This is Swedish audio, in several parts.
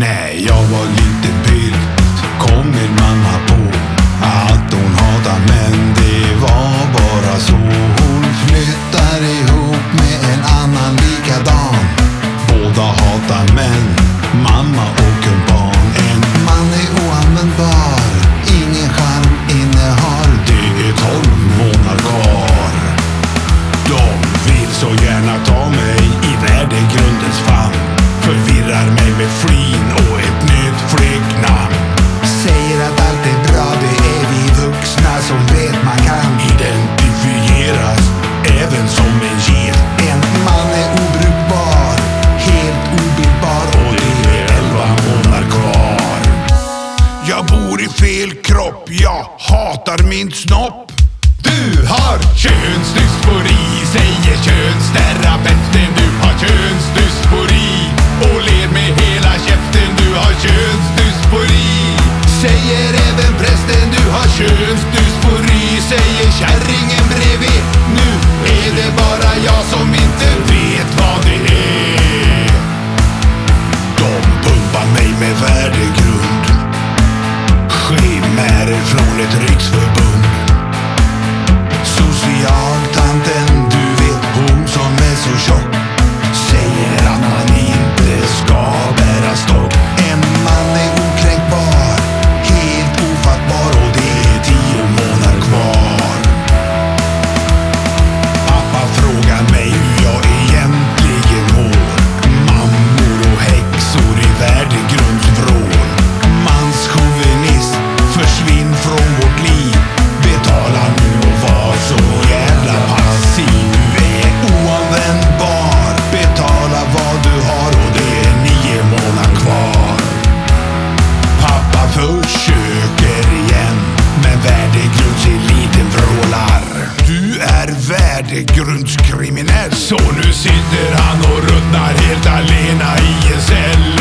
När jag var liten pilt kom min mamma på att hon hatar män. Det var bara så. Hon flyttar ihop med en annan likadan. Båda hatar män, mamma och en barn. En man är oanvändbar, ingen charm innehar. Det är tolv månader kvar. De vill så gärna ta mig i värdegrundens famn. Förvirrar mig med flin och ett nytt flicknamn. Säger att allt är bra, det är vi vuxna som vet man kan identifieras även som en get. En man är obrukbar, helt obildbar och det är elva månader kvar. Jag bor i fel kropp, jag hatar min snopp. Du har könsdysfori, säger könsterapeuten. Лет ритм värdegrundskriminell Så nu sitter han och ruttnar helt alena i en cell.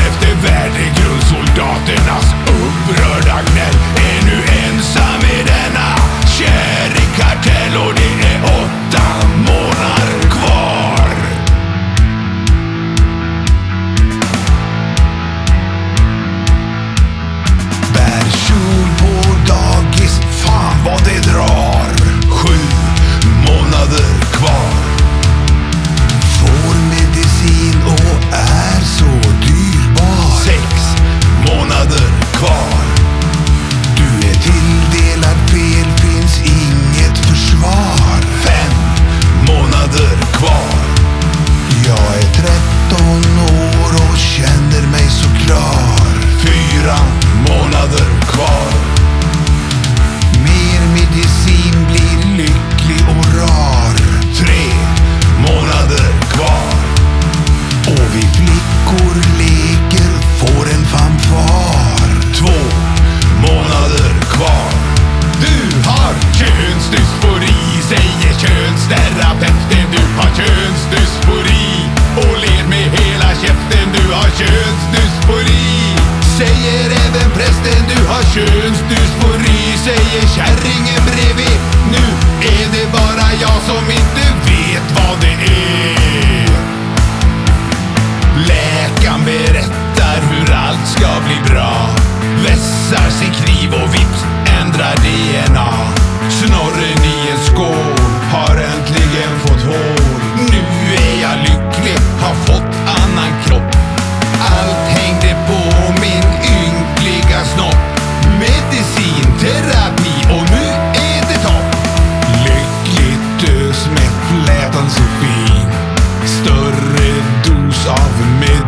Prästen. Du har könsdysfori, säger även prästen. Du har könsdysfori, säger kärringen bredvid. Nu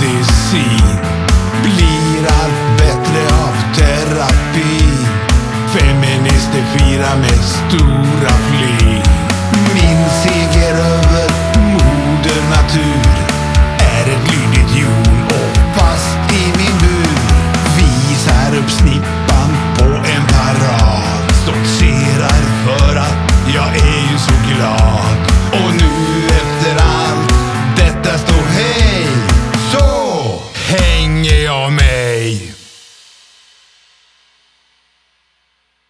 medicin Blir allt bättre av terapi. Feminister firar med stora flyg Min seger över moder natur. Är ett lydigt hjul och fast i min bur. Visar upp snitt.